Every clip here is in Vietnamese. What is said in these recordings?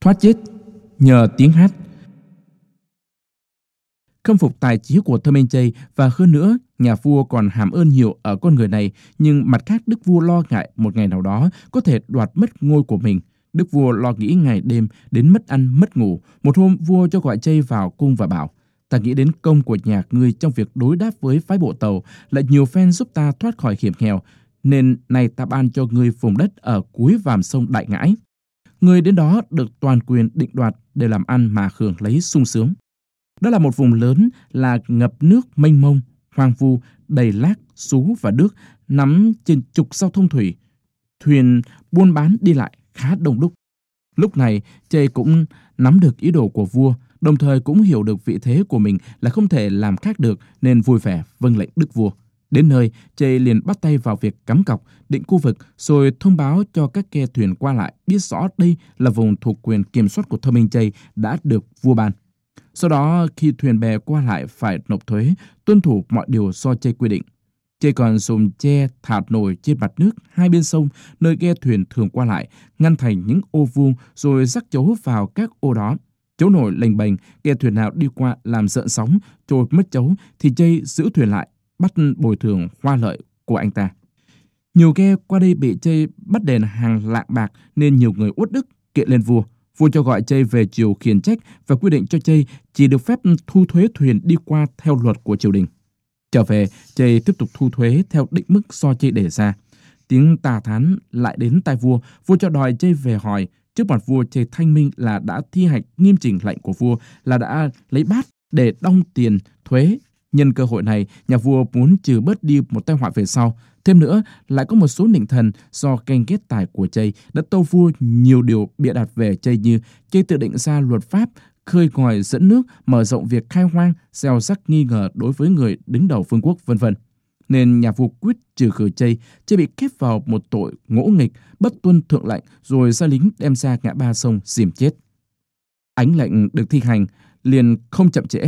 thoát chết nhờ tiếng hát. Khâm phục tài trí của Thơ Minh và hơn nữa, nhà vua còn hàm ơn nhiều ở con người này, nhưng mặt khác đức vua lo ngại một ngày nào đó có thể đoạt mất ngôi của mình. Đức vua lo nghĩ ngày đêm đến mất ăn mất ngủ. Một hôm vua cho gọi Chay vào cung và bảo, ta nghĩ đến công của nhà ngươi trong việc đối đáp với phái bộ tàu, lại nhiều phen giúp ta thoát khỏi hiểm nghèo, nên nay ta ban cho ngươi vùng đất ở cuối vàm sông Đại Ngãi. Người đến đó được toàn quyền định đoạt để làm ăn mà hưởng lấy sung sướng. Đó là một vùng lớn là ngập nước mênh mông, hoang vu, đầy lác, xú và đước, nắm trên trục giao thông thủy. Thuyền buôn bán đi lại khá đông đúc. Lúc này, Chê cũng nắm được ý đồ của vua, đồng thời cũng hiểu được vị thế của mình là không thể làm khác được nên vui vẻ vâng lệnh đức vua. Đến nơi, Chê liền bắt tay vào việc cắm cọc, định khu vực, rồi thông báo cho các ghe thuyền qua lại biết rõ đây là vùng thuộc quyền kiểm soát của Thơ Minh chê đã được vua ban. Sau đó, khi thuyền bè qua lại phải nộp thuế, tuân thủ mọi điều do Chê quy định. Chê còn dùng che thạt nổi trên mặt nước hai bên sông, nơi ghe thuyền thường qua lại, ngăn thành những ô vuông rồi rắc chấu vào các ô đó. Chấu nổi lềnh bềnh, ghe thuyền nào đi qua làm rợn sóng, trôi mất chấu, thì Chê giữ thuyền lại, bắt bồi thường hoa lợi của anh ta. Nhiều ghe qua đây bị Chê bắt đền hàng lạng bạc nên nhiều người uất đức kiện lên vua. Vua cho gọi Chê về triều khiển trách và quy định cho Chê chỉ được phép thu thuế thuyền đi qua theo luật của triều đình. Trở về, Chê tiếp tục thu thuế theo định mức do Chê đề ra. Tiếng tà thán lại đến tai vua, vua cho đòi Chê về hỏi. Trước mặt vua, Chê thanh minh là đã thi hành nghiêm chỉnh lệnh của vua, là đã lấy bát để đong tiền thuế Nhân cơ hội này, nhà vua muốn trừ bớt đi một tai họa về sau. Thêm nữa, lại có một số nịnh thần do ganh kết tài của Chây đã tâu vua nhiều điều bịa đặt về Chây như Chây tự định ra luật pháp, khơi ngòi dẫn nước, mở rộng việc khai hoang, gieo rắc nghi ngờ đối với người đứng đầu phương quốc, vân vân. Nên nhà vua quyết trừ khử Chây, Chây bị kết vào một tội ngỗ nghịch, bất tuân thượng lệnh, rồi ra lính đem ra ngã ba sông dìm chết. Ánh lệnh được thi hành, liền không chậm trễ.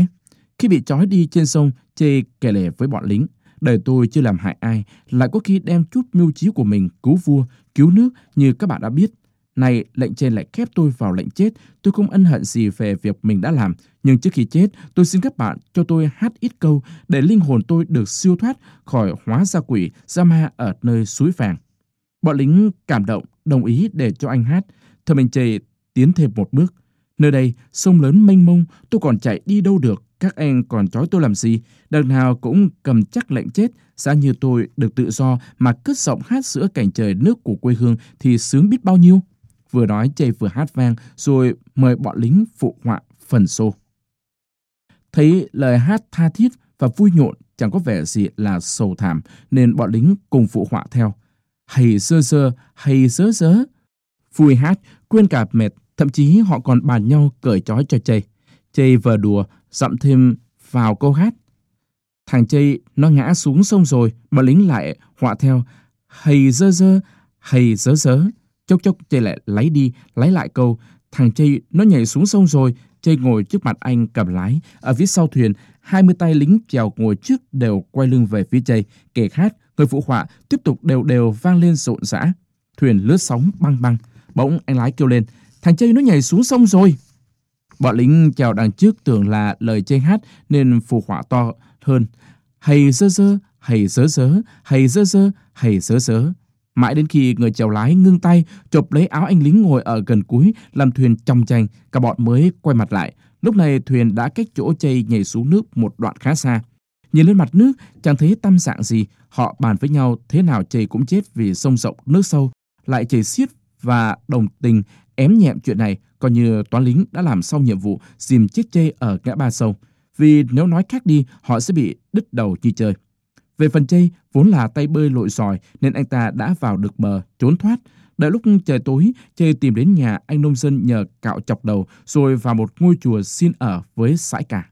Khi bị trói đi trên sông, chê kể lể với bọn lính. Đời tôi chưa làm hại ai, lại có khi đem chút mưu trí của mình cứu vua, cứu nước như các bạn đã biết. Này, lệnh trên lại khép tôi vào lệnh chết, tôi không ân hận gì về việc mình đã làm. Nhưng trước khi chết, tôi xin các bạn cho tôi hát ít câu để linh hồn tôi được siêu thoát khỏi hóa gia quỷ, gia ma ở nơi suối vàng. Bọn lính cảm động, đồng ý để cho anh hát. Thơ Minh Chê tiến thêm một bước. Nơi đây, sông lớn mênh mông, tôi còn chạy đi đâu được. Các anh còn trói tôi làm gì? Đằng nào cũng cầm chắc lệnh chết. Giá như tôi được tự do mà cất giọng hát giữa cảnh trời nước của quê hương thì sướng biết bao nhiêu. Vừa nói chây vừa hát vang rồi mời bọn lính phụ họa phần xô. Thấy lời hát tha thiết và vui nhộn chẳng có vẻ gì là sầu thảm nên bọn lính cùng phụ họa theo. Hay dơ dơ, hay dớ dớ. Vui hát, quên cả mệt, thậm chí họ còn bàn nhau cởi trói cho chây. Chây vừa đùa dặm thêm vào câu hát. Thằng Chây nó ngã xuống sông rồi, mà lính lại họa theo. Hầy dơ dơ, hầy dớ dớ. Chốc chốc Chây lại lấy đi, lấy lại câu. Thằng Chây nó nhảy xuống sông rồi. Chây ngồi trước mặt anh cầm lái. Ở phía sau thuyền, hai mươi tay lính chèo ngồi trước đều quay lưng về phía Chây. Kể khát người phụ họa tiếp tục đều đều vang lên rộn rã. Thuyền lướt sóng băng băng. Bỗng anh lái kêu lên. Thằng Chây nó nhảy xuống sông rồi. Bọn lính chào đằng trước tưởng là lời chê hát nên phù họa to hơn. Hay dơ dơ, hay dớ dớ, hay dơ dơ, hay dớ dớ. Mãi đến khi người chèo lái ngưng tay, chộp lấy áo anh lính ngồi ở gần cuối, làm thuyền trong tranh, cả bọn mới quay mặt lại. Lúc này thuyền đã cách chỗ chây nhảy xuống nước một đoạn khá xa. Nhìn lên mặt nước, chẳng thấy tâm dạng gì. Họ bàn với nhau thế nào chây cũng chết vì sông rộng, nước sâu. Lại chảy xiết và đồng tình ém nhẹm chuyện này coi như toán lính đã làm xong nhiệm vụ dìm chiếc chê ở ngã ba sâu. Vì nếu nói khác đi, họ sẽ bị đứt đầu chi chơi. Về phần chê, vốn là tay bơi lội giỏi nên anh ta đã vào được bờ, trốn thoát. Đợi lúc trời tối, chê tìm đến nhà anh nông dân nhờ cạo chọc đầu rồi vào một ngôi chùa xin ở với sãi cả.